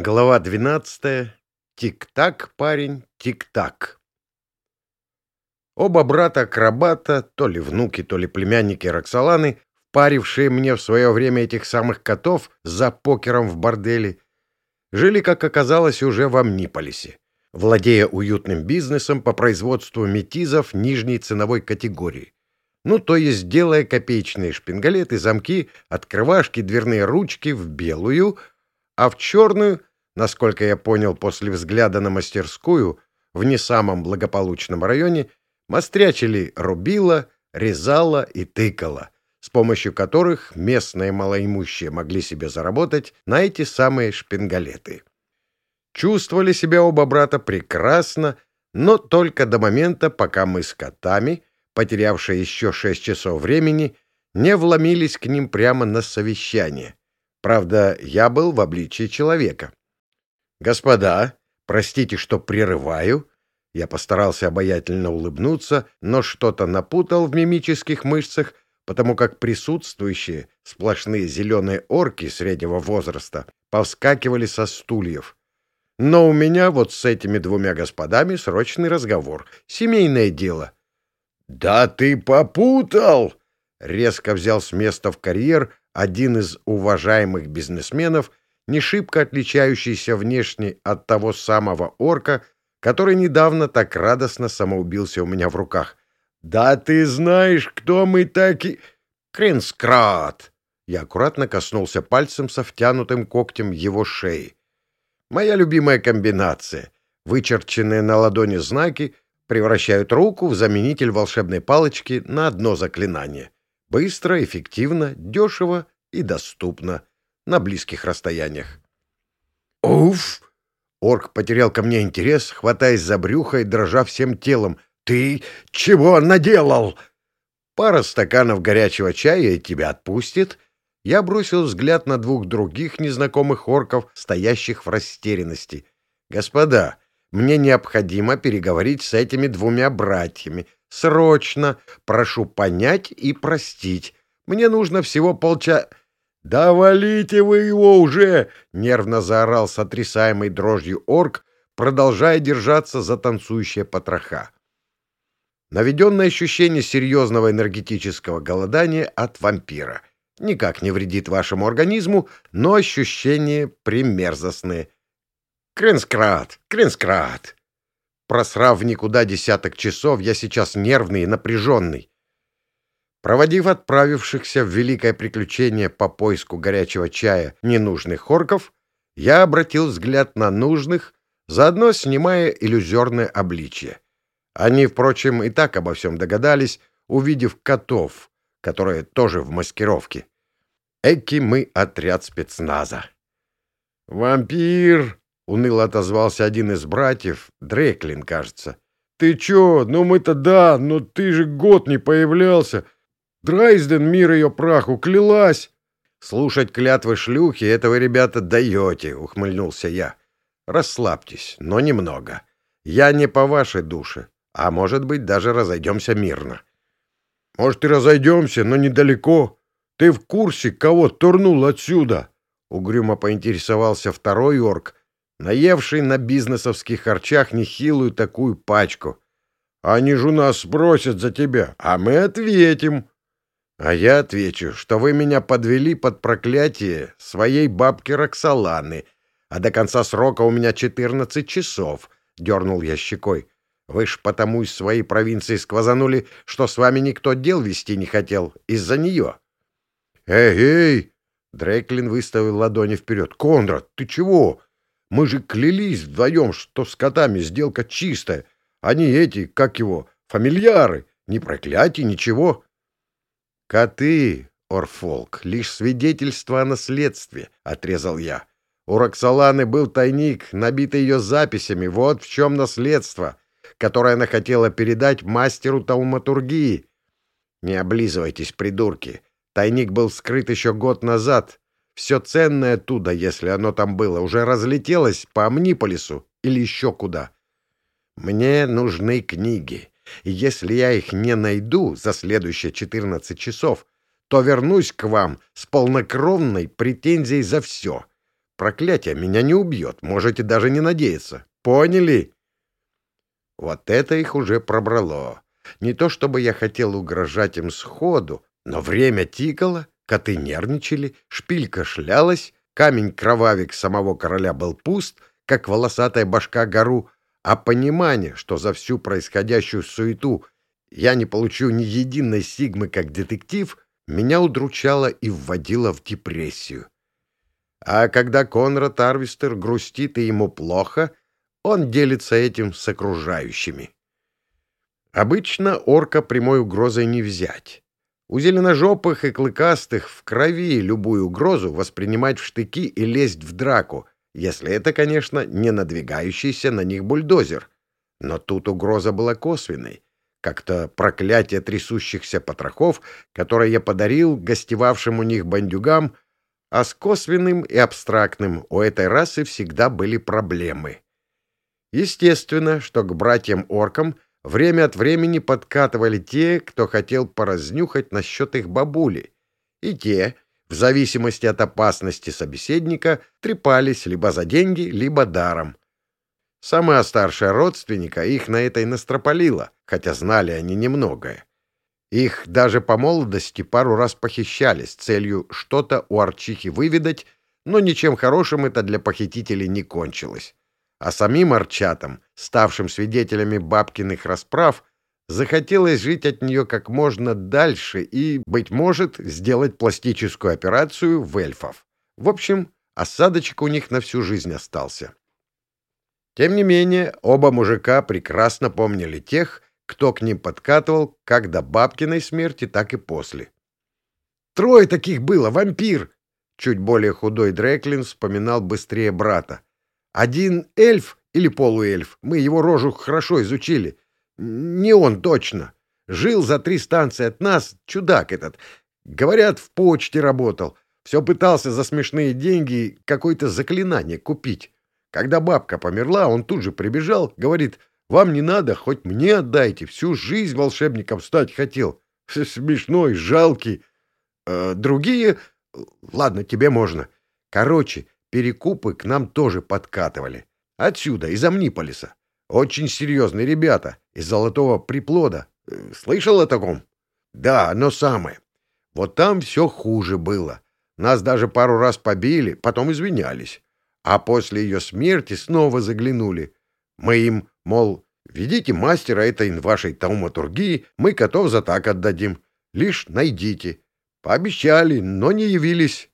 Глава 12. Тик-так, парень, тик-так. Оба брата-акробата, то ли внуки, то ли племянники Роксоланы, впарившие мне в свое время этих самых котов за покером в борделе, жили, как оказалось, уже в Амниполисе, владея уютным бизнесом по производству метизов нижней ценовой категории. Ну, то есть делая копеечные шпингалеты, замки, открывашки, дверные ручки в белую, а в черную — Насколько я понял после взгляда на мастерскую, в не самом благополучном районе мострячили рубила, резала и тыкала, с помощью которых местные малоимущие могли себе заработать на эти самые шпингалеты. Чувствовали себя оба брата прекрасно, но только до момента, пока мы с котами, потерявшие еще шесть часов времени, не вломились к ним прямо на совещание. Правда, я был в обличии человека. «Господа, простите, что прерываю». Я постарался обаятельно улыбнуться, но что-то напутал в мимических мышцах, потому как присутствующие, сплошные зеленые орки среднего возраста, повскакивали со стульев. Но у меня вот с этими двумя господами срочный разговор. Семейное дело. «Да ты попутал!» Резко взял с места в карьер один из уважаемых бизнесменов не шибко отличающийся внешне от того самого орка, который недавно так радостно самоубился у меня в руках. «Да ты знаешь, кто мы таки...» «Кринскрат!» Я аккуратно коснулся пальцем со втянутым когтем его шеи. Моя любимая комбинация. Вычерченные на ладони знаки превращают руку в заменитель волшебной палочки на одно заклинание. Быстро, эффективно, дешево и доступно на близких расстояниях. «Уф!» Орк потерял ко мне интерес, хватаясь за брюхо и дрожа всем телом. «Ты чего наделал?» Пара стаканов горячего чая и тебя отпустит. Я бросил взгляд на двух других незнакомых орков, стоящих в растерянности. «Господа, мне необходимо переговорить с этими двумя братьями. Срочно! Прошу понять и простить. Мне нужно всего полчаса...» «Да валите вы его уже!» — нервно заорал сотрясаемый дрожью орк, продолжая держаться за танцующие потроха. Наведенное ощущение серьезного энергетического голодания от вампира. Никак не вредит вашему организму, но ощущения примерзостные. Кринскрат! Кринскрат! Просрав никуда десяток часов, я сейчас нервный и напряженный. Проводив отправившихся в великое приключение по поиску горячего чая ненужных орков, я обратил взгляд на нужных, заодно снимая иллюзорное обличье. Они, впрочем, и так обо всем догадались, увидев котов, которые тоже в маскировке. Эки мы отряд спецназа. «Вампир!» — уныло отозвался один из братьев, Дреклин, кажется. «Ты чё? Ну мы-то да, но ты же год не появлялся!» Драйзден, мир ее праху, клялась!» «Слушать клятвы шлюхи этого, ребята, даете», — ухмыльнулся я. «Расслабьтесь, но немного. Я не по вашей душе, а, может быть, даже разойдемся мирно». «Может, и разойдемся, но недалеко. Ты в курсе, кого турнул отсюда?» Угрюмо поинтересовался второй орк, наевший на бизнесовских харчах нехилую такую пачку. «Они же нас спросят за тебя, а мы ответим». А я отвечу, что вы меня подвели под проклятие своей бабки Роксоланы, а до конца срока у меня 14 часов, — дернул я щекой. Вы ж потому из своей провинции сквозанули, что с вами никто дел вести не хотел из-за нее. «Эй, эй!» — Дрейклин выставил ладони вперед. «Конрад, ты чего? Мы же клялись вдвоем, что с котами сделка чистая. Они эти, как его, фамильяры. Ни проклятий, ничего». «Коты, Орфолк, лишь свидетельство о наследстве», — отрезал я. «У Роксоланы был тайник, набитый ее записями. Вот в чем наследство, которое она хотела передать мастеру тауматургии. Не облизывайтесь, придурки. Тайник был вскрыт еще год назад. Все ценное оттуда, если оно там было, уже разлетелось по Амниполису или еще куда. Мне нужны книги». И если я их не найду за следующие 14 часов, то вернусь к вам с полнокровной претензией за все. проклятие меня не убьет, можете даже не надеяться. Поняли? Вот это их уже пробрало. Не то чтобы я хотел угрожать им сходу, но время тикало, коты нервничали, шпилька шлялась, камень-кровавик самого короля был пуст, как волосатая башка гору, а понимание, что за всю происходящую суету я не получу ни единой сигмы как детектив, меня удручало и вводило в депрессию. А когда Конрад Арвистер грустит и ему плохо, он делится этим с окружающими. Обычно орка прямой угрозой не взять. У зеленожопых и клыкастых в крови любую угрозу воспринимать в штыки и лезть в драку, если это, конечно, не надвигающийся на них бульдозер. Но тут угроза была косвенной. Как-то проклятие трясущихся потрохов, которое я подарил гостевавшим у них бандюгам, а с косвенным и абстрактным у этой расы всегда были проблемы. Естественно, что к братьям-оркам время от времени подкатывали те, кто хотел поразнюхать насчет их бабули, и те, в зависимости от опасности собеседника, трепались либо за деньги, либо даром. Самая старшая родственника их на этой настропалила, хотя знали они немногое. Их даже по молодости пару раз похищали с целью что-то у Арчихи выведать, но ничем хорошим это для похитителей не кончилось. А самим Арчатам, ставшим свидетелями бабкиных расправ, захотелось жить от нее как можно дальше и, быть может, сделать пластическую операцию в эльфов. В общем, осадочек у них на всю жизнь остался. Тем не менее, оба мужика прекрасно помнили тех, кто к ним подкатывал как до бабкиной смерти, так и после. «Трое таких было, вампир!» Чуть более худой Дреклин вспоминал быстрее брата. «Один эльф или полуэльф, мы его рожу хорошо изучили. Не он точно. Жил за три станции от нас, чудак этот. Говорят, в почте работал. Все пытался за смешные деньги какое-то заклинание купить. Когда бабка померла, он тут же прибежал, говорит, вам не надо, хоть мне отдайте. Всю жизнь волшебником стать хотел. Смешной, жалкий. А другие... Ладно, тебе можно. Короче, перекупы к нам тоже подкатывали. Отсюда, из Амниполиса. Очень серьезные ребята. Из Золотого Приплода. Э, слышал о таком? Да, но самое. Вот там все хуже было. Нас даже пару раз побили, потом извинялись. А после ее смерти снова заглянули. Мы им Мол, ведите мастера этой вашей тауматургии, мы котов за так отдадим. Лишь найдите. Пообещали, но не явились.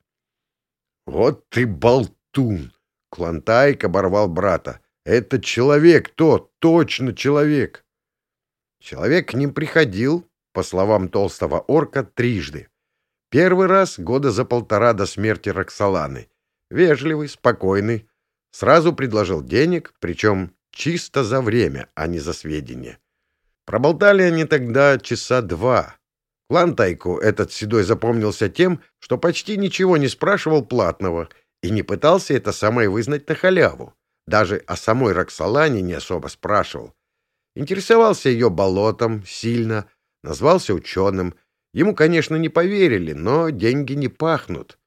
Вот ты болтун! Клантайк оборвал брата. Это человек тот, точно человек. Человек к ним приходил, по словам толстого орка, трижды. Первый раз года за полтора до смерти Роксоланы. Вежливый, спокойный. Сразу предложил денег, причем Чисто за время, а не за сведения. Проболтали они тогда часа два. Клантайку этот седой запомнился тем, что почти ничего не спрашивал платного и не пытался это самое вызнать на халяву. Даже о самой Роксолане не особо спрашивал. Интересовался ее болотом сильно, назвался ученым. Ему, конечно, не поверили, но деньги не пахнут.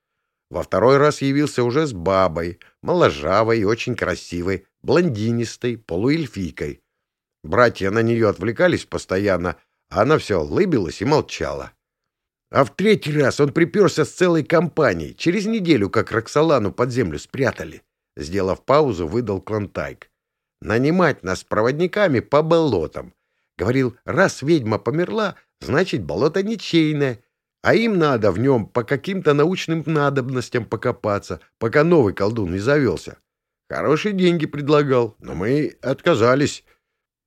Во второй раз явился уже с бабой, моложавой и очень красивой, блондинистой, полуэльфийкой. Братья на нее отвлекались постоянно, а она все лыбилась и молчала. А в третий раз он приперся с целой компанией, через неделю, как Роксолану под землю спрятали. Сделав паузу, выдал Клонтайк. Нанимать нас проводниками по болотам. Говорил, раз ведьма померла, значит, болото ничейное, а им надо в нем по каким-то научным надобностям покопаться, пока новый колдун не завелся. Хорошие деньги предлагал, но мы отказались.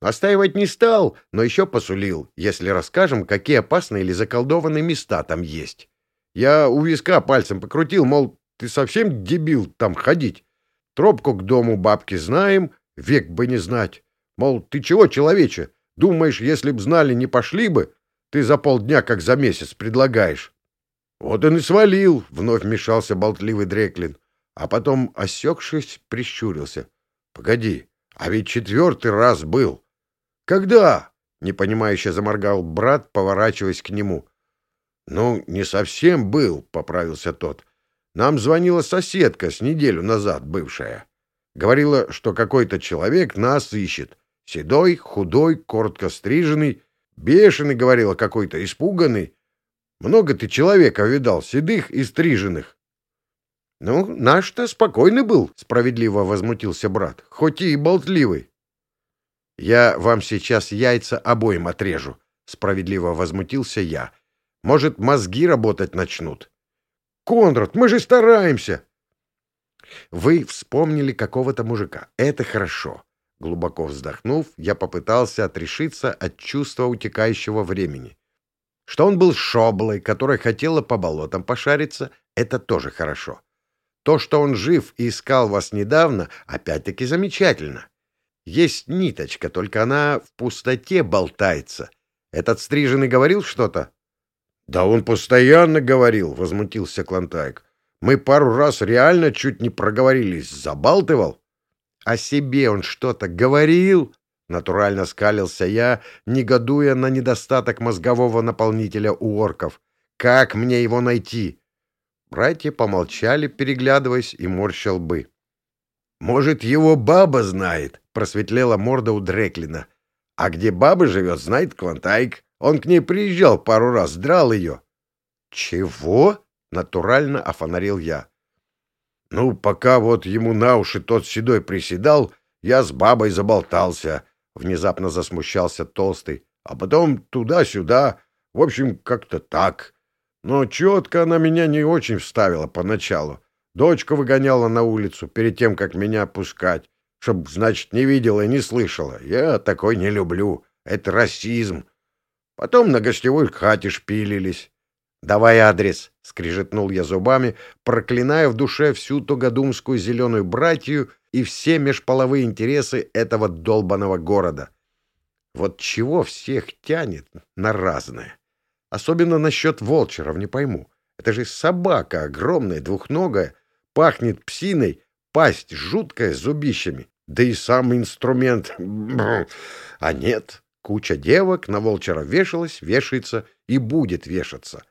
Настаивать не стал, но еще посулил, если расскажем, какие опасные или заколдованные места там есть. Я у виска пальцем покрутил, мол, ты совсем дебил там ходить. Тропку к дому бабки знаем, век бы не знать. Мол, ты чего, человече, думаешь, если б знали, не пошли бы? Ты за полдня, как за месяц, предлагаешь. Вот он и свалил, — вновь вмешался болтливый Дреклин а потом, осекшись, прищурился. — Погоди, а ведь четвертый раз был. — Когда? — непонимающе заморгал брат, поворачиваясь к нему. — Ну, не совсем был, — поправился тот. Нам звонила соседка с неделю назад, бывшая. Говорила, что какой-то человек нас ищет. Седой, худой, коротко стриженный. Бешеный, говорила, какой-то испуганный. Много ты человека видал, седых и стриженных. — Ну, наш-то спокойный был, — справедливо возмутился брат, — хоть и болтливый. — Я вам сейчас яйца обоим отрежу, — справедливо возмутился я. — Может, мозги работать начнут? — Конрад, мы же стараемся! — Вы вспомнили какого-то мужика. Это хорошо. Глубоко вздохнув, я попытался отрешиться от чувства утекающего времени. Что он был шоблой, которая хотела по болотам пошариться, это тоже хорошо. То, что он жив и искал вас недавно, опять-таки замечательно. Есть ниточка, только она в пустоте болтается. Этот стриженный говорил что-то? — Да он постоянно говорил, — возмутился Клантайк. — Мы пару раз реально чуть не проговорились. Забалтывал. О себе он что-то говорил? Натурально скалился я, негодуя на недостаток мозгового наполнителя у орков. Как мне его найти? Братья помолчали, переглядываясь, и морщил бы. «Может, его баба знает?» — просветлела морда у Дреклина. «А где баба живет, знает Клантайк. Он к ней приезжал пару раз, драл ее». «Чего?» — натурально офонарил я. Ну, пока вот ему на уши тот седой приседал, я с бабой заболтался. Внезапно засмущался толстый. А потом туда-сюда. В общем, как-то так. Но четко она меня не очень вставила поначалу. Дочка выгоняла на улицу перед тем, как меня пускать. Чтоб, значит, не видела и не слышала. Я такой не люблю. Это расизм. Потом на гостевой хате шпилились. «Давай адрес!» — скрижетнул я зубами, проклиная в душе всю тугодумскую зеленую братью и все межполовые интересы этого долбанного города. Вот чего всех тянет на разное? Особенно насчет волчеров, не пойму. Это же собака огромная, двухногая, пахнет псиной, пасть жуткая с зубищами. Да и сам инструмент... А нет, куча девок на волчера вешалась, вешается и будет вешаться.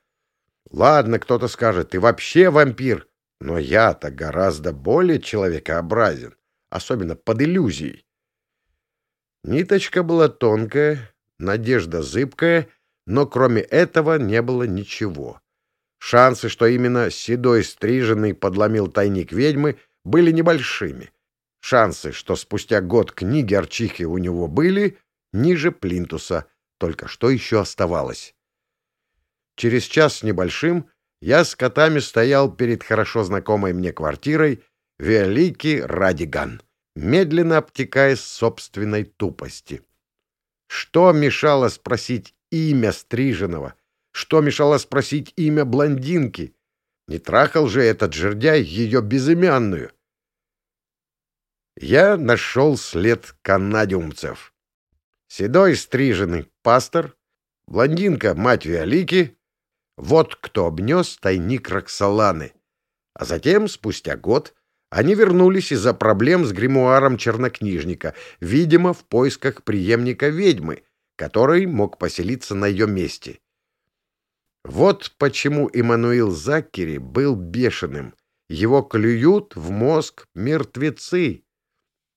Ладно, кто-то скажет, ты вообще вампир, но я-то гораздо более человекообразен, особенно под иллюзией. Ниточка была тонкая, надежда зыбкая, но кроме этого не было ничего. Шансы, что именно седой стриженный подломил тайник ведьмы, были небольшими. Шансы, что спустя год книги Арчихи у него были, ниже плинтуса. Только что еще оставалось? Через час с небольшим я с котами стоял перед хорошо знакомой мне квартирой Великий Радиган, медленно обтекаясь собственной тупости. Что мешало спросить имя стриженного? Что мешало спросить имя блондинки? Не трахал же этот жердяй ее безымянную? Я нашел след канадиумцев. Седой стриженный пастор, блондинка мать Виолики, вот кто обнес тайник Роксоланы. А затем, спустя год, они вернулись из-за проблем с гримуаром чернокнижника, видимо, в поисках преемника ведьмы, который мог поселиться на ее месте. Вот почему Иммануил Заккери был бешеным. Его клюют в мозг мертвецы.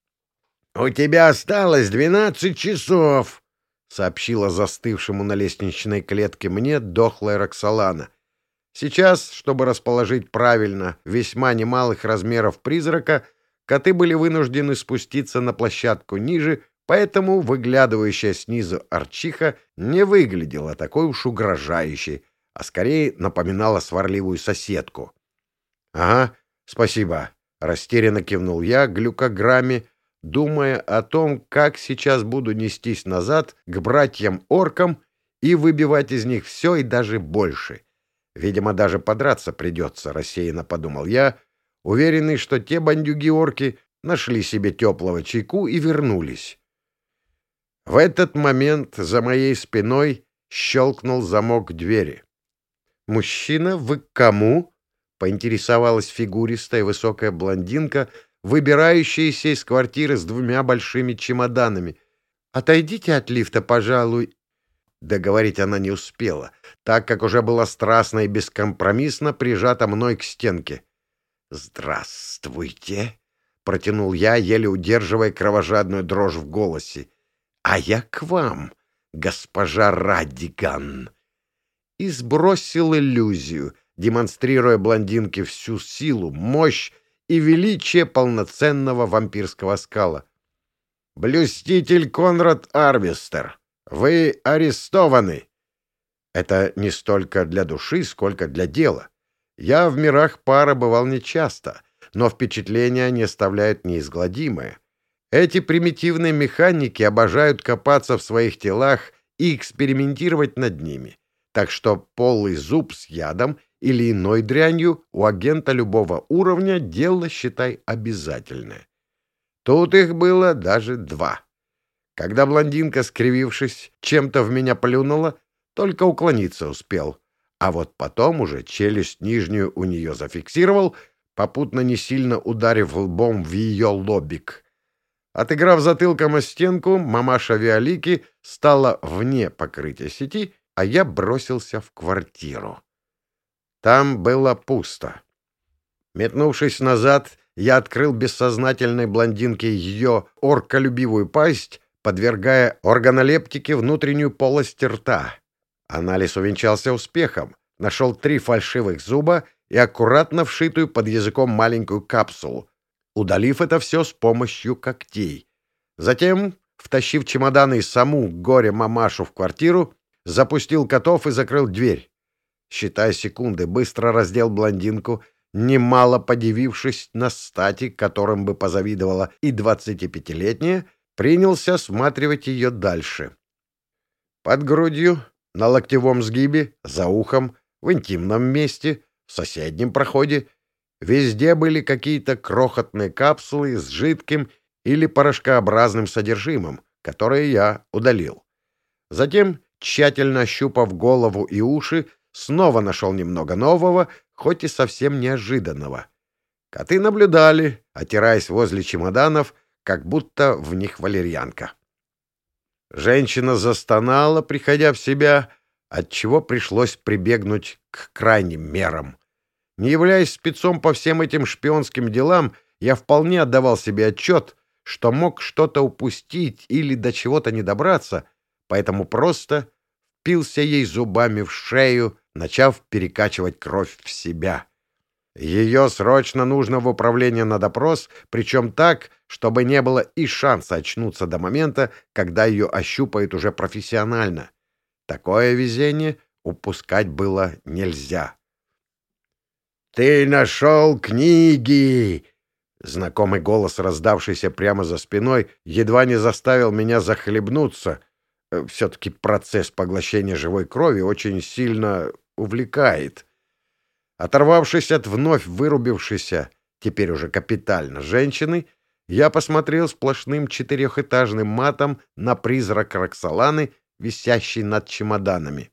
— У тебя осталось двенадцать часов, сообщила застывшему на лестничной клетке мне дохлая Роксолана. Сейчас, чтобы расположить правильно весьма немалых размеров призрака, коты были вынуждены спуститься на площадку ниже, поэтому выглядывающая снизу арчиха не выглядела такой уж угрожающей, а скорее напоминала сварливую соседку. — Ага, спасибо, — растерянно кивнул я глюкограмме, думая о том, как сейчас буду нестись назад к братьям-оркам и выбивать из них все и даже больше. Видимо, даже подраться придется, рассеянно подумал я, уверенный, что те бандюги-орки нашли себе теплого чайку и вернулись. В этот момент за моей спиной щелкнул замок двери. «Мужчина, вы к кому?» — поинтересовалась фигуристая высокая блондинка — выбирающаяся из квартиры с двумя большими чемоданами. «Отойдите от лифта, пожалуй». Договорить она не успела, так как уже была страстно и бескомпромиссно прижата мной к стенке. «Здравствуйте!» — протянул я, еле удерживая кровожадную дрожь в голосе. «А я к вам, госпожа Радиган!» И сбросил иллюзию, демонстрируя блондинке всю силу, мощь и величие полноценного вампирского скала. «Блюститель Конрад Арвестер, вы арестованы!» Это не столько для души, сколько для дела. Я в мирах пара бывал нечасто, но впечатления они оставляют неизгладимое. Эти примитивные механики обожают копаться в своих телах и экспериментировать над ними. Так что полый зуб с ядом или иной дрянью у агента любого уровня дело, считай, обязательное. Тут их было даже два. Когда блондинка, скривившись, чем-то в меня плюнула, только уклониться успел. А вот потом уже челюсть нижнюю у нее зафиксировал, попутно не сильно ударив лбом в ее лобик. Отыграв затылком о стенку, мамаша Виолики стала вне покрытия сети, а я бросился в квартиру. Там было пусто. Метнувшись назад, я открыл бессознательной блондинке ее орколюбивую пасть, подвергая органолептике внутреннюю полость рта. Анализ увенчался успехом. Нашел три фальшивых зуба и аккуратно вшитую под языком маленькую капсулу, удалив это все с помощью когтей. Затем, втащив чемоданы и саму горе-мамашу в квартиру, запустил котов и закрыл дверь. Считая секунды, быстро раздел блондинку, немало подивившись на стати, которым бы позавидовала и двадцатипятилетняя, принялся осматривать ее дальше. Под грудью на локтевом сгибе, за ухом, в интимном месте, в соседнем проходе. Везде были какие-то крохотные капсулы с жидким или порошкообразным содержимым, которые я удалил. Затем, тщательно ощупав голову и уши, снова нашел немного нового, хоть и совсем неожиданного. Коты наблюдали, отираясь возле чемоданов, как будто в них валерьянка. Женщина застонала, приходя в себя, отчего пришлось прибегнуть к крайним мерам. Не являясь спецом по всем этим шпионским делам, я вполне отдавал себе отчет, что мог что-то упустить или до чего-то не добраться, поэтому просто впился ей зубами в шею, начав перекачивать кровь в себя. Ее срочно нужно в управление на допрос, причем так, чтобы не было и шанса очнуться до момента, когда ее ощупают уже профессионально. Такое везение упускать было нельзя. «Ты нашел книги!» Знакомый голос, раздавшийся прямо за спиной, едва не заставил меня захлебнуться. Э, Все-таки процесс поглощения живой крови очень сильно увлекает. Оторвавшись от вновь вырубившейся, теперь уже капитально, женщины, я посмотрел сплошным четырехэтажным матом на призрак Роксоланы, висящий над чемоданами.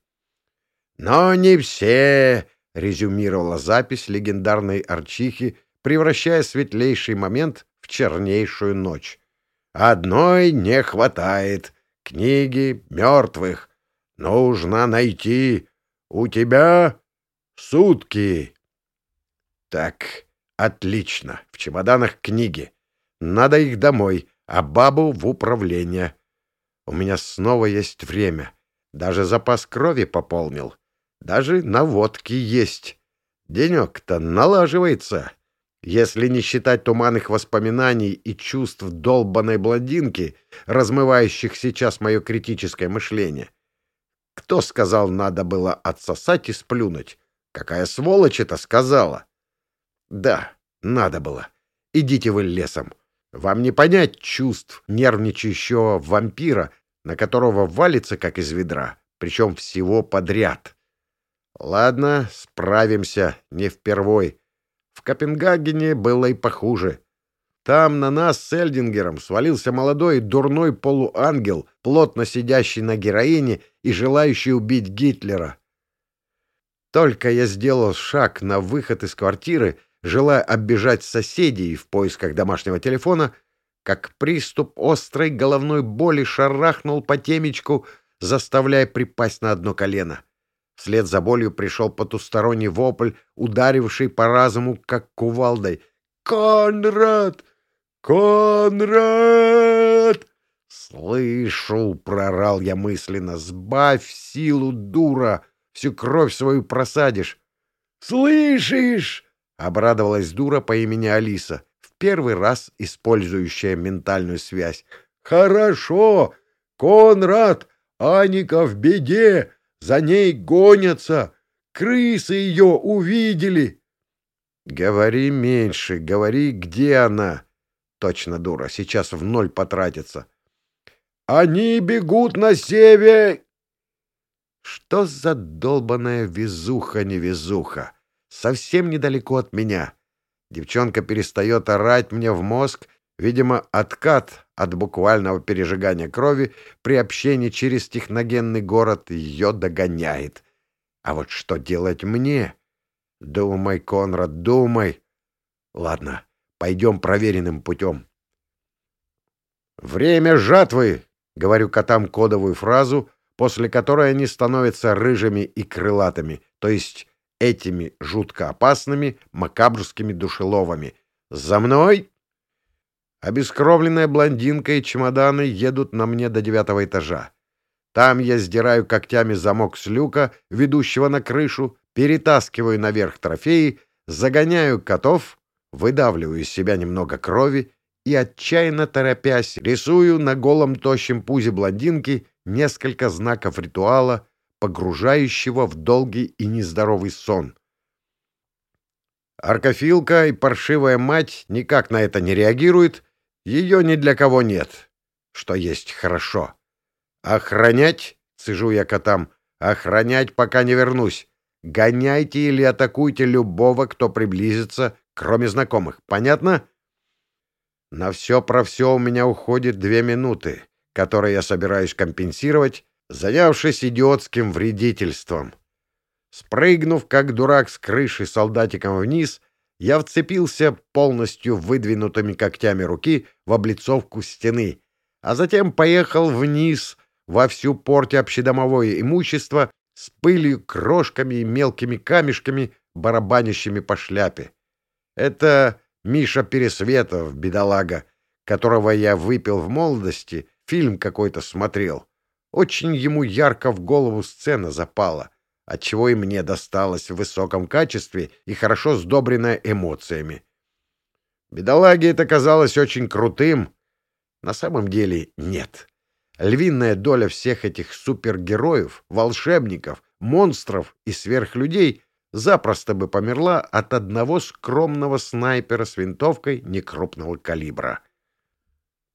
«Но не все!» — резюмировала запись легендарной Арчихи, превращая светлейший момент в чернейшую ночь. «Одной не хватает. Книги мертвых. Нужно найти. У тебя Сутки. Так, отлично. В чемоданах книги. Надо их домой, а бабу в управление. У меня снова есть время. Даже запас крови пополнил. Даже наводки есть. Денек-то налаживается. Если не считать туманных воспоминаний и чувств долбанной блондинки, размывающих сейчас мое критическое мышление. Кто сказал, надо было отсосать и сплюнуть? Какая сволочь это сказала? Да, надо было. Идите вы лесом. Вам не понять чувств нервничающего вампира, на которого валится, как из ведра, причем всего подряд. Ладно, справимся, не впервой. В Копенгагене было и похуже. Там на нас с Эльдингером свалился молодой дурной полуангел, плотно сидящий на героине и желающий убить Гитлера. Только я сделал шаг на выход из квартиры, желая оббежать соседей в поисках домашнего телефона, как приступ острой головной боли шарахнул по темечку, заставляя припасть на одно колено. Вслед за болью пришел потусторонний вопль, ударивший по разуму, как кувалдой. «Конрад! Конрад!» «Слышу!» — прорал я мысленно. «Сбавь силу, дура! Всю кровь свою просадишь!» «Слышишь?» — обрадовалась дура по имени Алиса, в первый раз использующая ментальную связь. «Хорошо! Конрад! Аника в беде! За ней гонятся! Крысы ее увидели!» «Говори меньше, говори, где она!» Точно дура, сейчас в ноль потратится. «Они бегут на север!» Что за долбаная везуха-невезуха? Совсем недалеко от меня. Девчонка перестает орать мне в мозг, видимо, откат от буквального пережигания крови при общении через техногенный город ее догоняет. А вот что делать мне? Думай, Конрад, думай. Ладно, пойдем проверенным путем. «Время жатвы!» — говорю котам кодовую фразу, после которой они становятся рыжими и крылатыми, то есть этими жутко опасными макабрскими душеловами. «За мной!» Обескровленная блондинка и чемоданы едут на мне до девятого этажа. Там я сдираю когтями замок с люка, ведущего на крышу, перетаскиваю наверх трофеи, загоняю котов, выдавливаю из себя немного крови и, отчаянно торопясь, рисую на голом тощем пузе блондинки несколько знаков ритуала, погружающего в долгий и нездоровый сон. Аркофилка и паршивая мать никак на это не реагируют ее ни для кого нет, что есть хорошо. Охранять, сижу я котам, охранять, пока не вернусь. Гоняйте или атакуйте любого, кто приблизится, кроме знакомых. Понятно? На все про все у меня уходит две минуты, которые я собираюсь компенсировать, занявшись идиотским вредительством. Спрыгнув, как дурак, с крыши солдатиком вниз, я вцепился полностью выдвинутыми когтями руки в облицовку стены, а затем поехал вниз во всю порте общедомовое имущество с пылью, крошками и мелкими камешками, барабанящими по шляпе. Это Миша Пересветов, бедолага, которого я выпил в молодости, фильм какой-то смотрел. Очень ему ярко в голову сцена запала — отчего и мне досталось в высоком качестве и хорошо сдобренное эмоциями. Бедолаге это казалось очень крутым. На самом деле нет. Львиная доля всех этих супергероев, волшебников, монстров и сверхлюдей запросто бы померла от одного скромного снайпера с винтовкой некрупного калибра.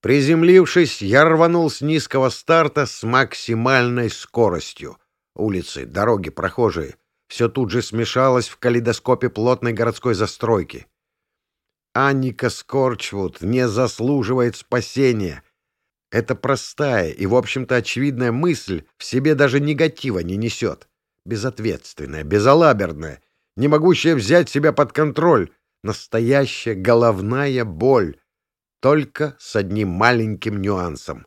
Приземлившись, я рванул с низкого старта с максимальной скоростью — Улицы, дороги, прохожие — все тут же смешалось в калейдоскопе плотной городской застройки. Анника Скорчвуд не заслуживает спасения. Это простая и, в общем-то, очевидная мысль в себе даже негатива не несет. Безответственная, безалаберная, не могущая взять себя под контроль. Настоящая головная боль. Только с одним маленьким нюансом.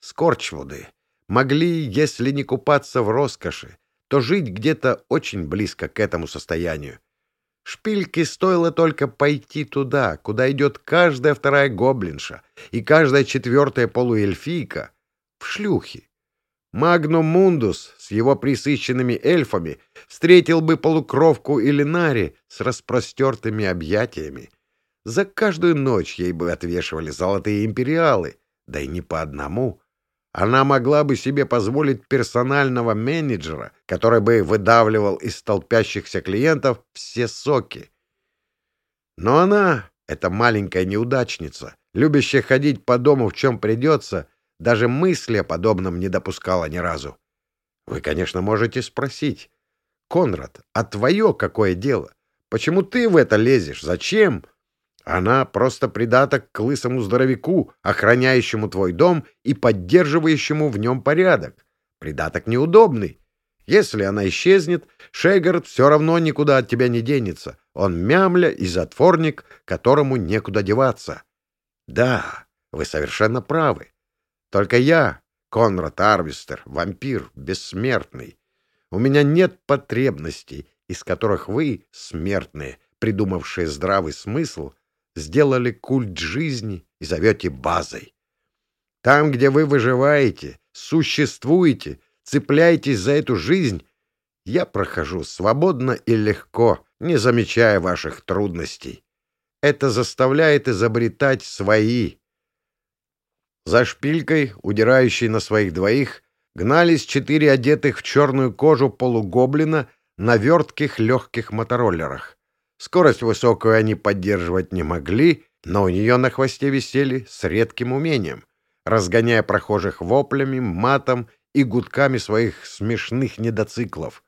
Скорчвуды могли, если не купаться в роскоши, то жить где-то очень близко к этому состоянию. Шпильке стоило только пойти туда, куда идет каждая вторая гоблинша и каждая четвертая полуэльфийка, в шлюхи. Магнум Мундус с его присыщенными эльфами встретил бы полукровку Илинари с распростертыми объятиями. За каждую ночь ей бы отвешивали золотые империалы, да и не по одному — она могла бы себе позволить персонального менеджера, который бы выдавливал из толпящихся клиентов все соки. Но она, эта маленькая неудачница, любящая ходить по дому в чем придется, даже мысли о подобном не допускала ни разу. Вы, конечно, можете спросить, «Конрад, а твое какое дело? Почему ты в это лезешь? Зачем?» Она просто придаток к лысому здоровяку, охраняющему твой дом и поддерживающему в нем порядок. Придаток неудобный. Если она исчезнет, Шейгард все равно никуда от тебя не денется. Он мямля и затворник, которому некуда деваться. Да, вы совершенно правы. Только я, Конрад Арвистер, вампир, бессмертный. У меня нет потребностей, из которых вы, смертные, придумавшие здравый смысл, сделали культ жизни и зовете базой. Там, где вы выживаете, существуете, цепляетесь за эту жизнь, я прохожу свободно и легко, не замечая ваших трудностей. Это заставляет изобретать свои. За шпилькой, удирающей на своих двоих, гнались четыре одетых в черную кожу полугоблина на вертких легких мотороллерах. Скорость высокую они поддерживать не могли, но у нее на хвосте висели с редким умением, разгоняя прохожих воплями, матом и гудками своих смешных недоциклов.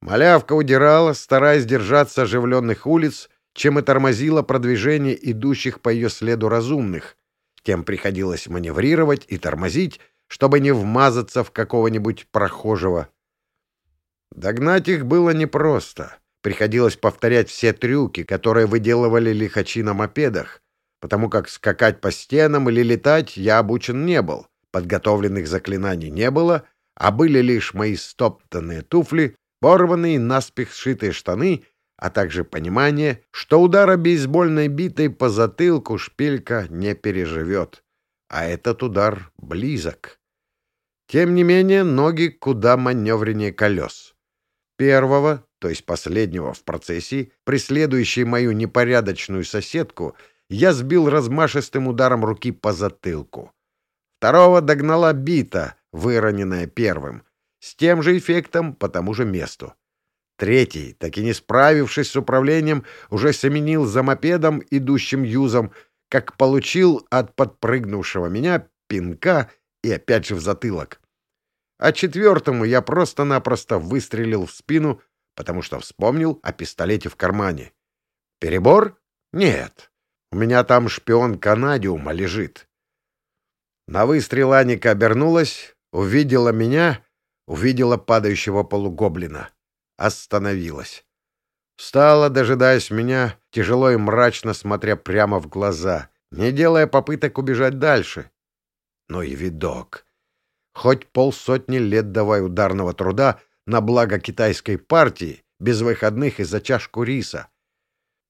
Малявка удирала, стараясь держаться оживленных улиц, чем и тормозила продвижение идущих по ее следу разумных. Тем приходилось маневрировать и тормозить, чтобы не вмазаться в какого-нибудь прохожего. Догнать их было непросто. Приходилось повторять все трюки, которые выделывали лихачи на мопедах, потому как скакать по стенам или летать я обучен не был, подготовленных заклинаний не было, а были лишь мои стоптанные туфли, порванные наспех сшитые штаны, а также понимание, что удара бейсбольной битой по затылку шпилька не переживет, а этот удар близок. Тем не менее, ноги куда маневреннее колес. Первого, то есть последнего в процессии, преследующей мою непорядочную соседку, я сбил размашистым ударом руки по затылку. Второго догнала бита, выроненная первым, с тем же эффектом по тому же месту. Третий, так и не справившись с управлением, уже семенил за мопедом, идущим юзом, как получил от подпрыгнувшего меня пинка и опять же в затылок а четвертому я просто-напросто выстрелил в спину, потому что вспомнил о пистолете в кармане. Перебор? Нет. У меня там шпион Канадиума лежит. На выстрел Аника обернулась, увидела меня, увидела падающего полугоблина. Остановилась. Встала, дожидаясь меня, тяжело и мрачно смотря прямо в глаза, не делая попыток убежать дальше. Ну и видок. Хоть полсотни лет давай ударного труда на благо китайской партии, без выходных и за чашку риса.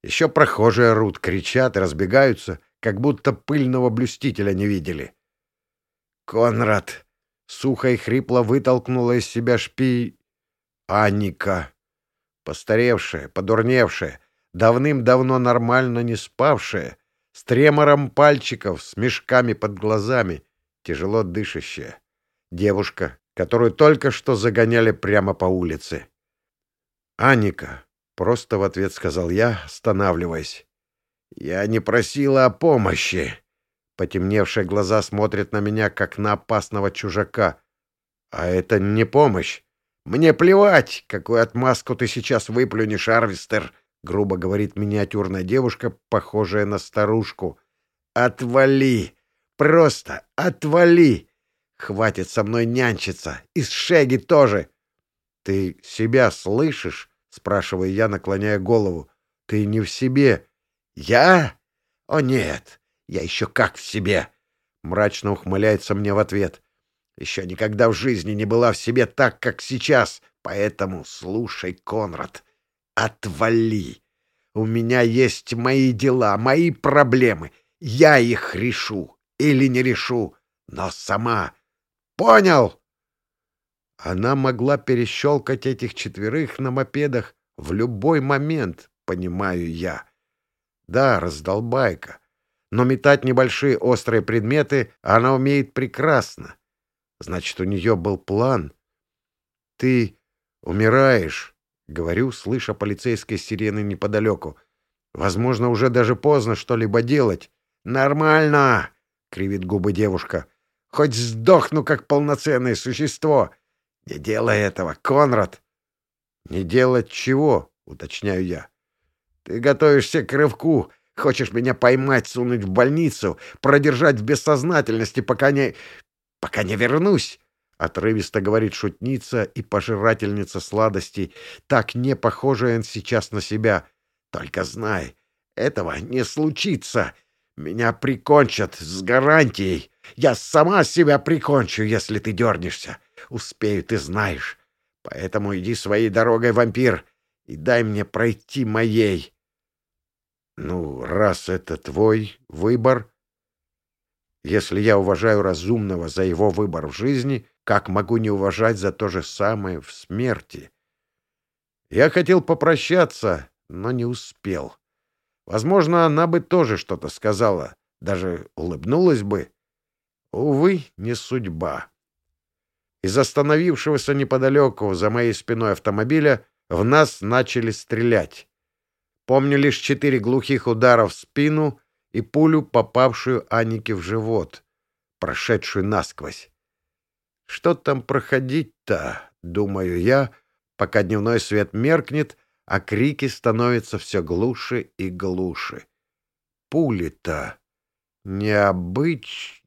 Еще прохожие рут, кричат и разбегаются, как будто пыльного блюстителя не видели. «Конрад!» — сухо и хрипло вытолкнула из себя шпи... Аника. Постаревшая, подурневшая, давным-давно нормально не спавшая, с тремором пальчиков, с мешками под глазами, тяжело дышащая. Девушка, которую только что загоняли прямо по улице. «Аника», — просто в ответ сказал я, останавливаясь. «Я не просила о помощи». Потемневшие глаза смотрят на меня, как на опасного чужака. «А это не помощь. Мне плевать, какую отмазку ты сейчас выплюнешь, Арвистер», — грубо говорит миниатюрная девушка, похожая на старушку. «Отвали! Просто отвали! Хватит со мной нянчиться. И с Шеги тоже. — Ты себя слышишь? — спрашиваю я, наклоняя голову. — Ты не в себе. — Я? О, нет. Я еще как в себе. Мрачно ухмыляется мне в ответ. Еще никогда в жизни не была в себе так, как сейчас. Поэтому слушай, Конрад, отвали. У меня есть мои дела, мои проблемы. Я их решу или не решу, но сама Понял!» Она могла перещелкать этих четверых на мопедах в любой момент, понимаю я. Да, раздолбайка. Но метать небольшие острые предметы она умеет прекрасно. Значит, у нее был план. «Ты умираешь», — говорю, слыша полицейской сирены неподалеку. «Возможно, уже даже поздно что-либо делать». «Нормально!» — кривит губы девушка. Хоть сдохну, как полноценное существо. Не делай этого, Конрад. Не делать чего, уточняю я. Ты готовишься к рывку, хочешь меня поймать, сунуть в больницу, продержать в бессознательности, пока не... пока не вернусь. Отрывисто говорит шутница и пожирательница сладостей, так не похожая сейчас на себя. Только знай, этого не случится. Меня прикончат с гарантией. Я сама себя прикончу, если ты дернешься. Успею, ты знаешь. Поэтому иди своей дорогой, вампир, и дай мне пройти моей. Ну, раз это твой выбор... Если я уважаю разумного за его выбор в жизни, как могу не уважать за то же самое в смерти? Я хотел попрощаться, но не успел. Возможно, она бы тоже что-то сказала, даже улыбнулась бы. Увы, не судьба. Из остановившегося неподалеку за моей спиной автомобиля в нас начали стрелять. Помню лишь четыре глухих удара в спину и пулю, попавшую Анике в живот, прошедшую насквозь. Что там проходить-то, думаю я, пока дневной свет меркнет, а крики становятся все глуше и глуше. Пули-то необыч...